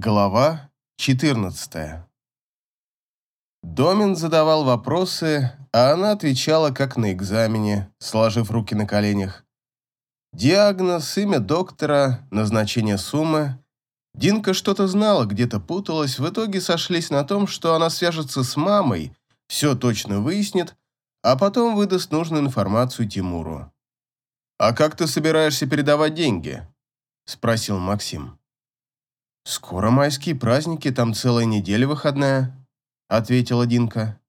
Глава 14 Домин задавал вопросы, а она отвечала, как на экзамене, сложив руки на коленях. Диагноз, имя доктора, назначение суммы. Динка что-то знала, где-то путалась, в итоге сошлись на том, что она свяжется с мамой, все точно выяснит, а потом выдаст нужную информацию Тимуру. «А как ты собираешься передавать деньги?» – спросил Максим. «Скоро майские праздники, там целая неделя выходная», — ответила Динка.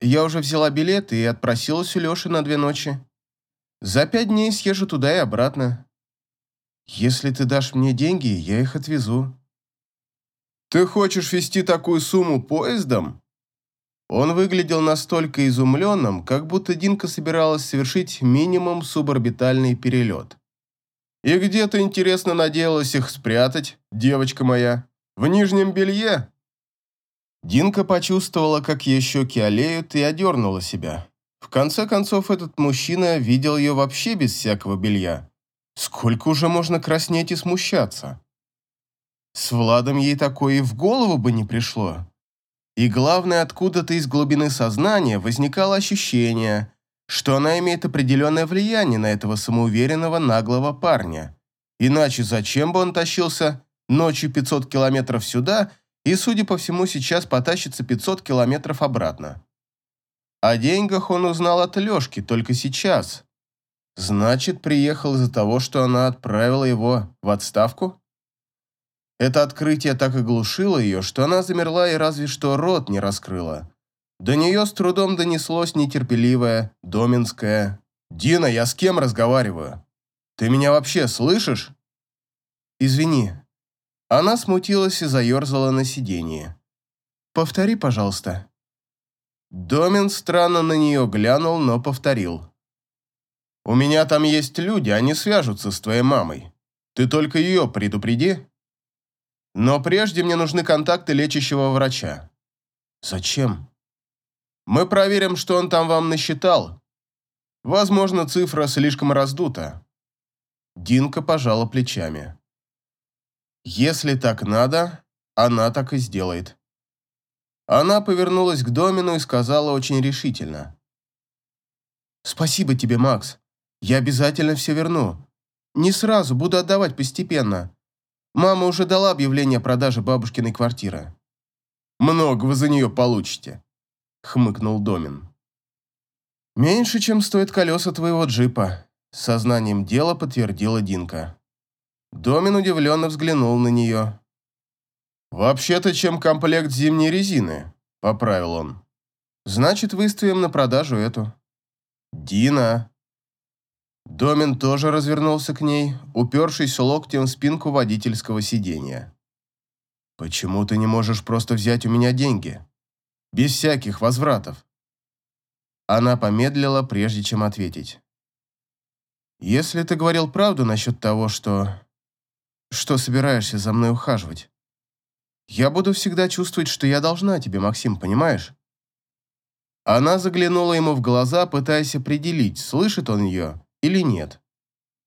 «Я уже взяла билеты и отпросилась у Леши на две ночи. За пять дней съезжу туда и обратно. Если ты дашь мне деньги, я их отвезу». «Ты хочешь вести такую сумму поездом?» Он выглядел настолько изумленным, как будто Динка собиралась совершить минимум суборбитальный перелет. И где ты, интересно, надеялась их спрятать, девочка моя? В нижнем белье?» Динка почувствовала, как ее щеки олеют, и одернула себя. В конце концов, этот мужчина видел ее вообще без всякого белья. Сколько уже можно краснеть и смущаться? С Владом ей такое и в голову бы не пришло. И главное, откуда-то из глубины сознания возникало ощущение, что она имеет определенное влияние на этого самоуверенного наглого парня. Иначе зачем бы он тащился ночью 500 километров сюда и, судя по всему, сейчас потащится 500 километров обратно? О деньгах он узнал от Лешки только сейчас. Значит, приехал из-за того, что она отправила его в отставку? Это открытие так оглушило ее, что она замерла и разве что рот не раскрыла. До нее с трудом донеслось нетерпеливое, доминское «Дина, я с кем разговариваю? Ты меня вообще слышишь?» «Извини». Она смутилась и заерзала на сиденье. «Повтори, пожалуйста». Домин странно на нее глянул, но повторил. «У меня там есть люди, они свяжутся с твоей мамой. Ты только ее предупреди. Но прежде мне нужны контакты лечащего врача». «Зачем?» Мы проверим, что он там вам насчитал. Возможно, цифра слишком раздута». Динка пожала плечами. «Если так надо, она так и сделает». Она повернулась к Домину и сказала очень решительно. «Спасибо тебе, Макс. Я обязательно все верну. Не сразу, буду отдавать постепенно. Мама уже дала объявление о продаже бабушкиной квартиры». «Много вы за нее получите», хмыкнул Домин. «Меньше, чем стоит колеса твоего джипа», — сознанием дела подтвердила Динка. Домин удивленно взглянул на нее. «Вообще-то, чем комплект зимней резины», — поправил он. «Значит, выставим на продажу эту». «Дина!» Домин тоже развернулся к ней, упершись локтем в спинку водительского сиденья. «Почему ты не можешь просто взять у меня деньги?» Без всяких возвратов. Она помедлила, прежде чем ответить. «Если ты говорил правду насчет того, что... что собираешься за мной ухаживать, я буду всегда чувствовать, что я должна тебе, Максим, понимаешь?» Она заглянула ему в глаза, пытаясь определить, слышит он ее или нет.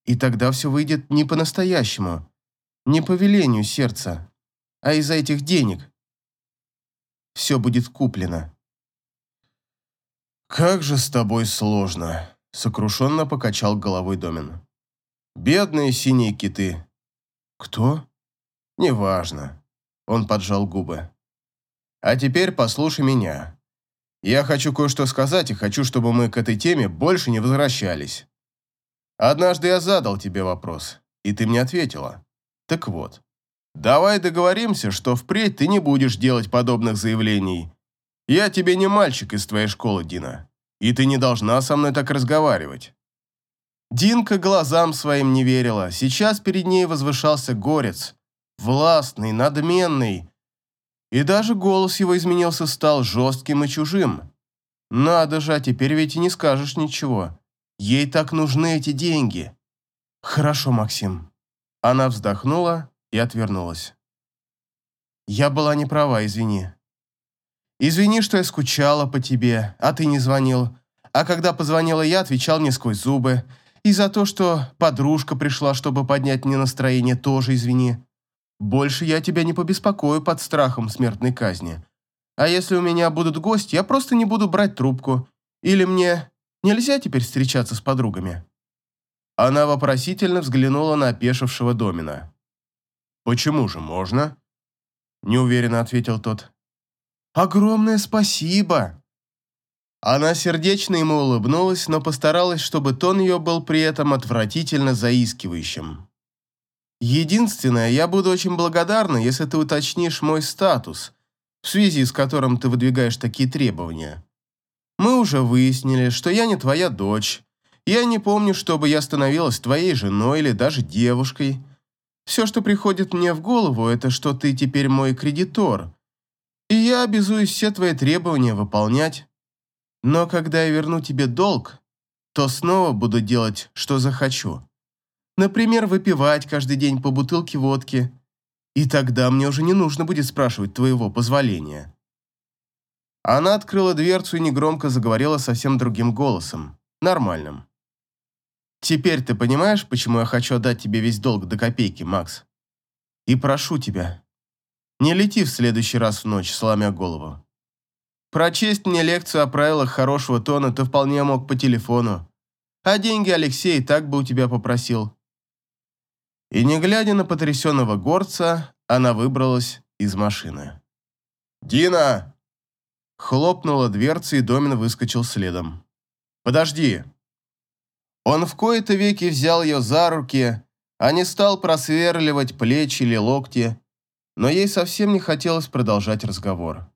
И тогда все выйдет не по-настоящему, не по велению сердца, а из-за этих денег, все будет куплено. «Как же с тобой сложно», — сокрушенно покачал головой Домин. «Бедные синие киты». «Кто?» «Неважно», — он поджал губы. «А теперь послушай меня. Я хочу кое-что сказать и хочу, чтобы мы к этой теме больше не возвращались. Однажды я задал тебе вопрос, и ты мне ответила. Так вот, Давай договоримся, что впредь ты не будешь делать подобных заявлений. Я тебе не мальчик из твоей школы, Дина, и ты не должна со мной так разговаривать». Динка глазам своим не верила. Сейчас перед ней возвышался горец, властный, надменный. И даже голос его изменился, стал жестким и чужим. Надо же, а теперь ведь и не скажешь ничего. Ей так нужны эти деньги. Хорошо, Максим. Она вздохнула и отвернулась. «Я была не права, извини. Извини, что я скучала по тебе, а ты не звонил. А когда позвонила я, отвечал мне сквозь зубы. И за то, что подружка пришла, чтобы поднять мне настроение, тоже извини. больше я тебя не побеспокою под страхом смертной казни. А если у меня будут гости, я просто не буду брать трубку. Или мне нельзя теперь встречаться с подругами?» Она вопросительно взглянула на опешившего Домина. «Почему же можно?» Неуверенно ответил тот. «Огромное спасибо!» Она сердечно ему улыбнулась, но постаралась, чтобы тон ее был при этом отвратительно заискивающим. «Единственное, я буду очень благодарна, если ты уточнишь мой статус, в связи с которым ты выдвигаешь такие требования. Мы уже выяснили, что я не твоя дочь. Я не помню, чтобы я становилась твоей женой или даже девушкой. Все, что приходит мне в голову, это что ты теперь мой кредитор, и я обязуюсь все твои требования выполнять. Но когда я верну тебе долг, то снова буду делать, что захочу. Например, выпивать каждый день по бутылке водки. И тогда мне уже не нужно будет спрашивать твоего позволения». Она открыла дверцу и негромко заговорила совсем другим голосом, нормальным. «Теперь ты понимаешь, почему я хочу отдать тебе весь долг до копейки, Макс? И прошу тебя, не лети в следующий раз в ночь, сломя голову. Прочесть мне лекцию о правилах хорошего тона ты вполне мог по телефону. А деньги Алексей так бы у тебя попросил. И не глядя на потрясенного горца, она выбралась из машины. «Дина!» Хлопнула дверца, и Домин выскочил следом. «Подожди!» Он в кои-то веки взял ее за руки, а не стал просверливать плечи или локти, но ей совсем не хотелось продолжать разговор.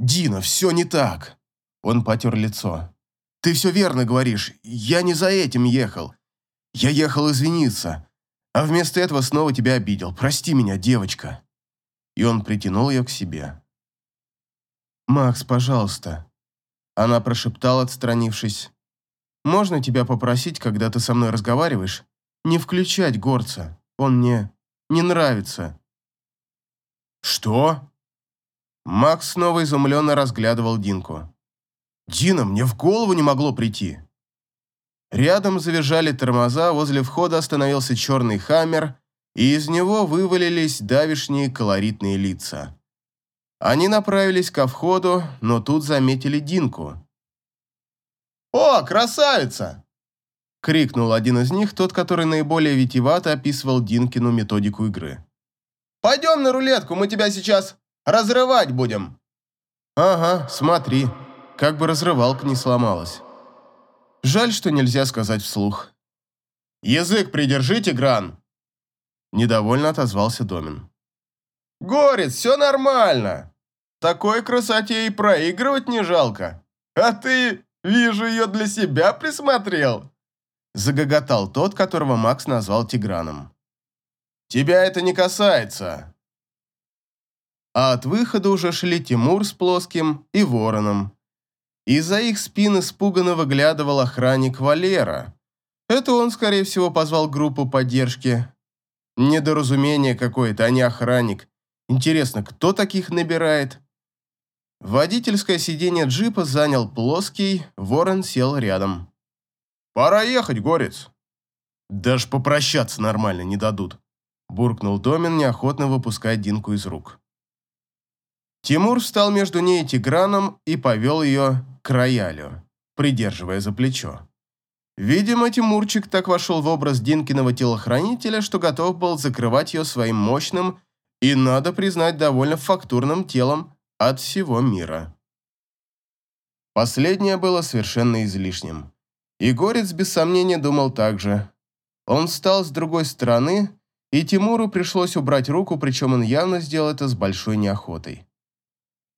«Дина, все не так!» Он потер лицо. «Ты все верно говоришь. Я не за этим ехал. Я ехал извиниться, а вместо этого снова тебя обидел. Прости меня, девочка». И он притянул ее к себе. «Макс, пожалуйста». Она прошептала, отстранившись. «Можно тебя попросить, когда ты со мной разговариваешь, не включать горца? Он мне не нравится». «Что?» Макс снова изумленно разглядывал Динку. «Дина, мне в голову не могло прийти». Рядом завизжали тормоза, возле входа остановился черный хаммер, и из него вывалились давишние колоритные лица. Они направились ко входу, но тут заметили Динку. «О, красавица!» — крикнул один из них, тот, который наиболее витиевато описывал Динкину методику игры. «Пойдем на рулетку, мы тебя сейчас Разрывать будем!» «Ага, смотри, как бы разрывалка не сломалась. Жаль, что нельзя сказать вслух». «Язык придержите, Гран!» Недовольно отозвался Домин. «Горец, все нормально. Такой красоте и проигрывать не жалко. А ты, вижу, ее для себя присмотрел!» Загоготал тот, которого Макс назвал Тиграном. «Тебя это не касается а от выхода уже шли Тимур с Плоским и Вороном. Из-за их спин испуганно выглядывал охранник Валера. Это он, скорее всего, позвал группу поддержки. Недоразумение какое-то, а не охранник. Интересно, кто таких набирает? Водительское сиденье джипа занял Плоский, Ворон сел рядом. «Пора ехать, Горец». «Даже попрощаться нормально не дадут», буркнул Домин, неохотно выпуская Динку из рук. Тимур встал между ней и Тиграном и повел ее к роялю, придерживая за плечо. Видимо, Тимурчик так вошел в образ Динкиного телохранителя, что готов был закрывать ее своим мощным и, надо признать, довольно фактурным телом от всего мира. Последнее было совершенно излишним. И Горец без сомнения думал так же. Он встал с другой стороны, и Тимуру пришлось убрать руку, причем он явно сделал это с большой неохотой.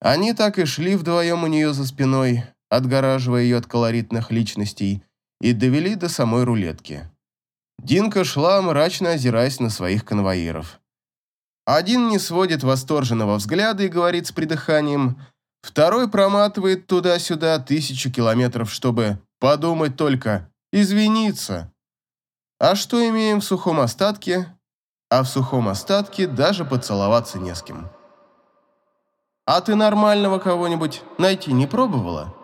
Они так и шли вдвоем у нее за спиной, отгораживая ее от колоритных личностей, и довели до самой рулетки. Динка шла, мрачно озираясь на своих конвоиров. Один не сводит восторженного взгляда и говорит с придыханием, второй проматывает туда-сюда тысячу километров, чтобы подумать только, извиниться. А что имеем в сухом остатке? А в сухом остатке даже поцеловаться не с кем. «А ты нормального кого-нибудь найти не пробовала?»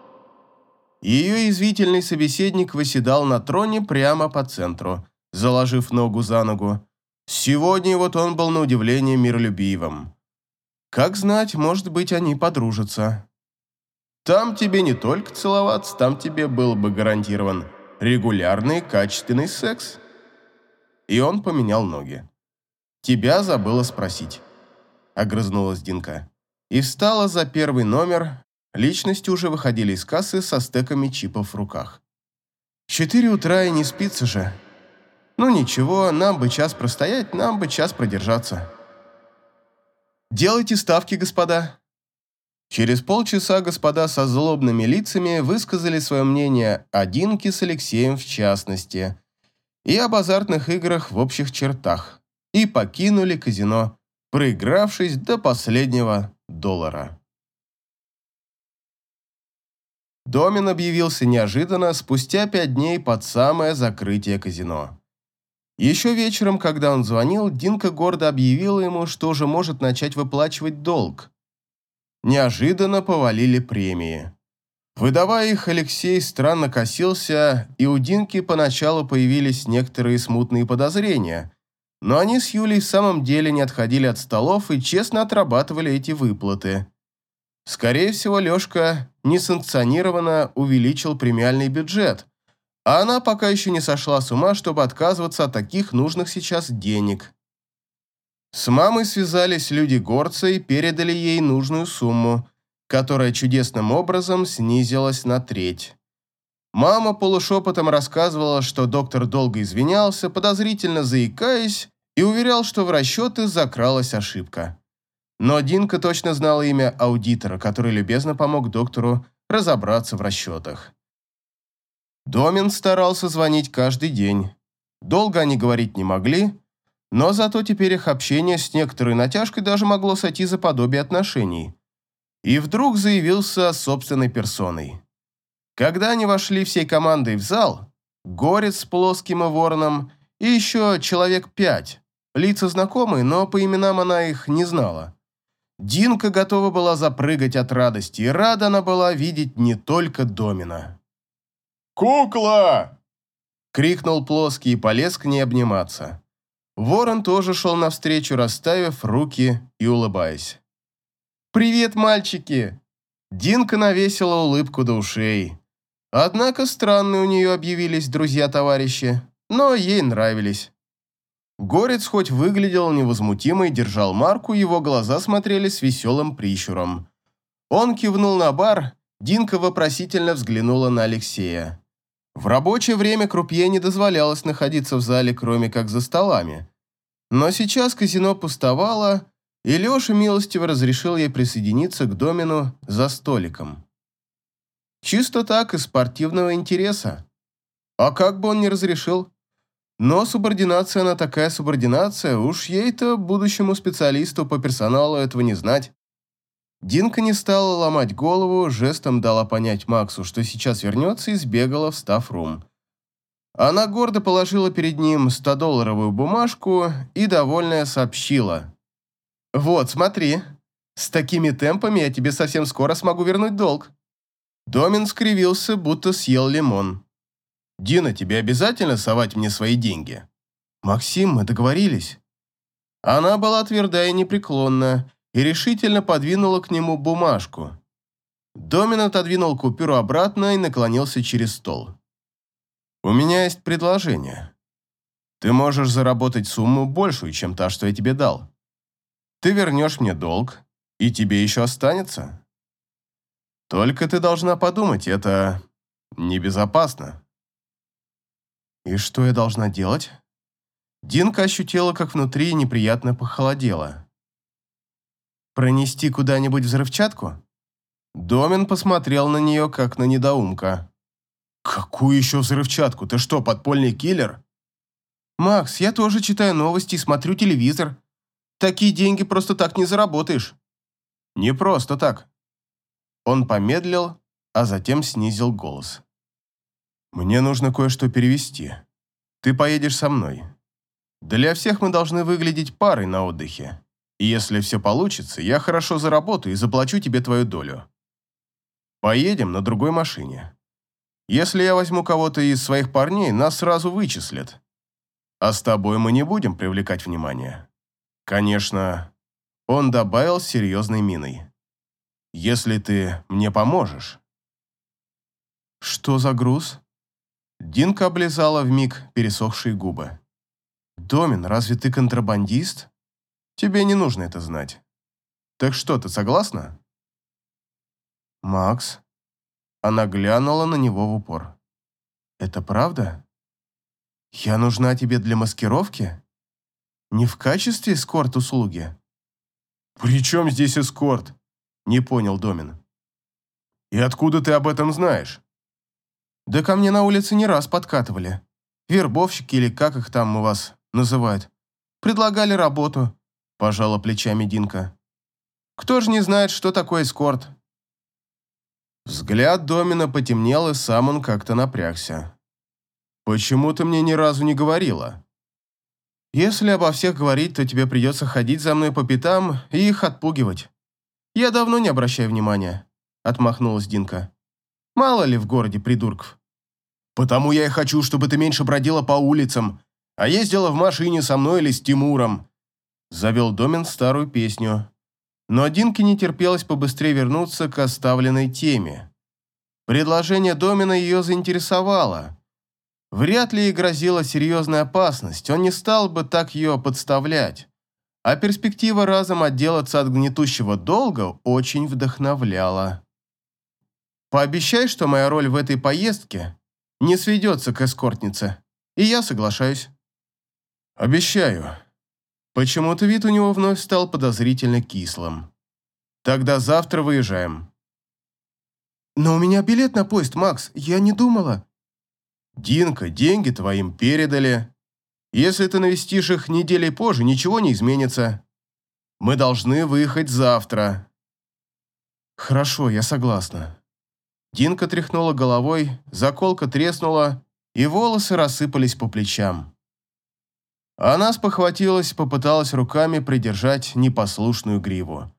Ее извительный собеседник выседал на троне прямо по центру, заложив ногу за ногу. Сегодня вот он был на удивление миролюбивым. Как знать, может быть, они подружатся. Там тебе не только целоваться, там тебе был бы гарантирован регулярный качественный секс. И он поменял ноги. Тебя забыла спросить. Огрызнулась Динка. И встала за первый номер. Личности уже выходили из кассы со стеками чипов в руках. Четыре утра и не спится же. Ну ничего, нам бы час простоять, нам бы час продержаться. Делайте ставки, господа. Через полчаса господа со злобными лицами высказали свое мнение о Динке с Алексеем в частности и об азартных играх в общих чертах и покинули казино, проигравшись до последнего доллара. Домин объявился неожиданно спустя пять дней под самое закрытие казино. Еще вечером, когда он звонил, Динка гордо объявила ему, что уже может начать выплачивать долг. Неожиданно повалили премии. Выдавая их, Алексей странно косился, и у Динки поначалу появились некоторые смутные подозрения, но они с Юлей в самом деле не отходили от столов и честно отрабатывали эти выплаты. Скорее всего, Лешка несанкционированно увеличил премиальный бюджет, а она пока еще не сошла с ума, чтобы отказываться от таких нужных сейчас денег. С мамой связались люди горца и передали ей нужную сумму, которая чудесным образом снизилась на треть. Мама полушепотом рассказывала, что доктор долго извинялся, подозрительно заикаясь, и уверял, что в расчеты закралась ошибка. Но Динка точно знала имя аудитора, который любезно помог доктору разобраться в расчетах. Домин старался звонить каждый день. Долго они говорить не могли, но зато теперь их общение с некоторой натяжкой даже могло сойти за подобие отношений. И вдруг заявился собственной персоной. Когда они вошли всей командой в зал, Горец с плоским и вороном и еще человек пять, лица знакомые, но по именам она их не знала. Динка готова была запрыгать от радости, и рада она была видеть не только Домина. «Кукла!» — крикнул плоский и полез к ней обниматься. Ворон тоже шел навстречу, расставив руки и улыбаясь. «Привет, мальчики!» Динка навесила улыбку до ушей. Однако странные у нее объявились друзья-товарищи, но ей нравились. Горец хоть выглядел невозмутимо и держал марку, его глаза смотрели с веселым прищуром. Он кивнул на бар, Динка вопросительно взглянула на Алексея. В рабочее время крупье не дозволялось находиться в зале, кроме как за столами. Но сейчас казино пустовало, и Леша милостиво разрешил ей присоединиться к домину за столиком. Чисто так, из спортивного интереса. А как бы он не разрешил? Но субординация она такая субординация, уж ей-то, будущему специалисту по персоналу, этого не знать. Динка не стала ломать голову, жестом дала понять Максу, что сейчас вернется и сбегала в стаф-рум. Она гордо положила перед ним 100-долларовую бумажку и, довольная, сообщила. «Вот, смотри, с такими темпами я тебе совсем скоро смогу вернуть долг». Домин скривился, будто съел лимон. «Дина, тебе обязательно совать мне свои деньги?» «Максим, мы договорились». Она была твердая и непреклонная, и решительно подвинула к нему бумажку. Домин отодвинул купюру обратно и наклонился через стол. «У меня есть предложение. Ты можешь заработать сумму большую, чем та, что я тебе дал. Ты вернешь мне долг, и тебе еще останется. Только ты должна подумать, это небезопасно». «И что я должна делать?» Динка ощутила, как внутри неприятно похолодело. Пронести куда-нибудь взрывчатку? Домин посмотрел на нее, как на недоумка. «Какую еще взрывчатку? Ты что, подпольный киллер?» «Макс, я тоже читаю новости и смотрю телевизор. Такие деньги просто так не заработаешь». «Не просто так». Он помедлил, а затем снизил голос. «Мне нужно кое-что перевести. Ты поедешь со мной. Для всех мы должны выглядеть парой на отдыхе. И если все получится, я хорошо заработаю и заплачу тебе твою долю. Поедем на другой машине. Если я возьму кого-то из своих парней, нас сразу вычислят. а с тобой мы не будем привлекать внимание. Конечно, он добавил с серьезной миной. Если ты мне поможешь. Что за груз? Динка облизала вмиг пересохшие губы. «Домин, разве ты контрабандист? Тебе не нужно это знать. Так что, ты согласна?» «Макс?» Она глянула на него в упор. «Это правда? Я нужна тебе для маскировки? Не в качестве эскорт-услуги?» «При чем здесь эскорт?» Не понял Домин. «И откуда ты об этом знаешь?» «Да ко мне на улице не раз подкатывали. Вербовщики или как их там у вас называют. Предлагали работу», – пожала плечами Динка. «Кто же не знает, что такое эскорт?» Взгляд Домина потемнел, и сам он как-то напрягся. «Почему ты мне ни разу не говорила?» «Если обо всех говорить, то тебе придется ходить за мной по пятам и их отпугивать. Я давно не обращаю внимания», — отмахнулась Динка. «Мало ли в городе придурков». «Потому я и хочу, чтобы ты меньше бродила по улицам, а ездила в машине со мной или с Тимуром», — завел Домин старую песню, но Динке не терпелось побыстрее вернуться к оставленной теме. Предложение Домина ее заинтересовало. Вряд ли ей грозила серьезная опасность, он не стал бы так ее подставлять. А перспектива разом отделаться от гнетущего долга очень вдохновляла. «Пообещай, что моя роль в этой поездке не сведется к эскортнице, и я соглашаюсь». «Обещаю», Почему-то вид у него вновь стал подозрительно кислым. «Тогда завтра выезжаем». «Но у меня билет на поезд, Макс, я не думала». «Динка, деньги твоим передали. Если ты навестишь их неделей позже, ничего не изменится. Мы должны выехать завтра». «Хорошо, я согласна». Динка тряхнула головой, заколка треснула, и волосы рассыпались по плечам. Она спохватилась, попыталась руками придержать непослушную гриву.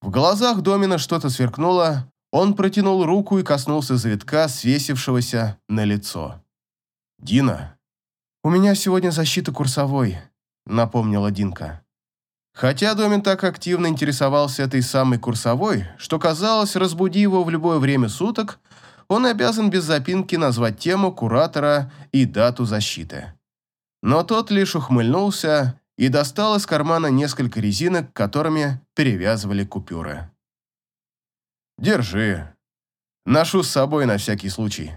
В глазах Домина что-то сверкнуло, он протянул руку и коснулся завитка, свесившегося на лицо. «Дина, у меня сегодня защита курсовой», — напомнила Динка. Хотя Домин так активно интересовался этой самой курсовой, что казалось, разбуди его в любое время суток, он обязан без запинки назвать тему куратора и дату защиты. Но тот лишь ухмыльнулся и достал из кармана несколько резинок, которыми перевязывали купюры. «Держи. Ношу с собой на всякий случай,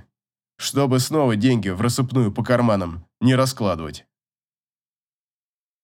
чтобы снова деньги в рассыпную по карманам не раскладывать».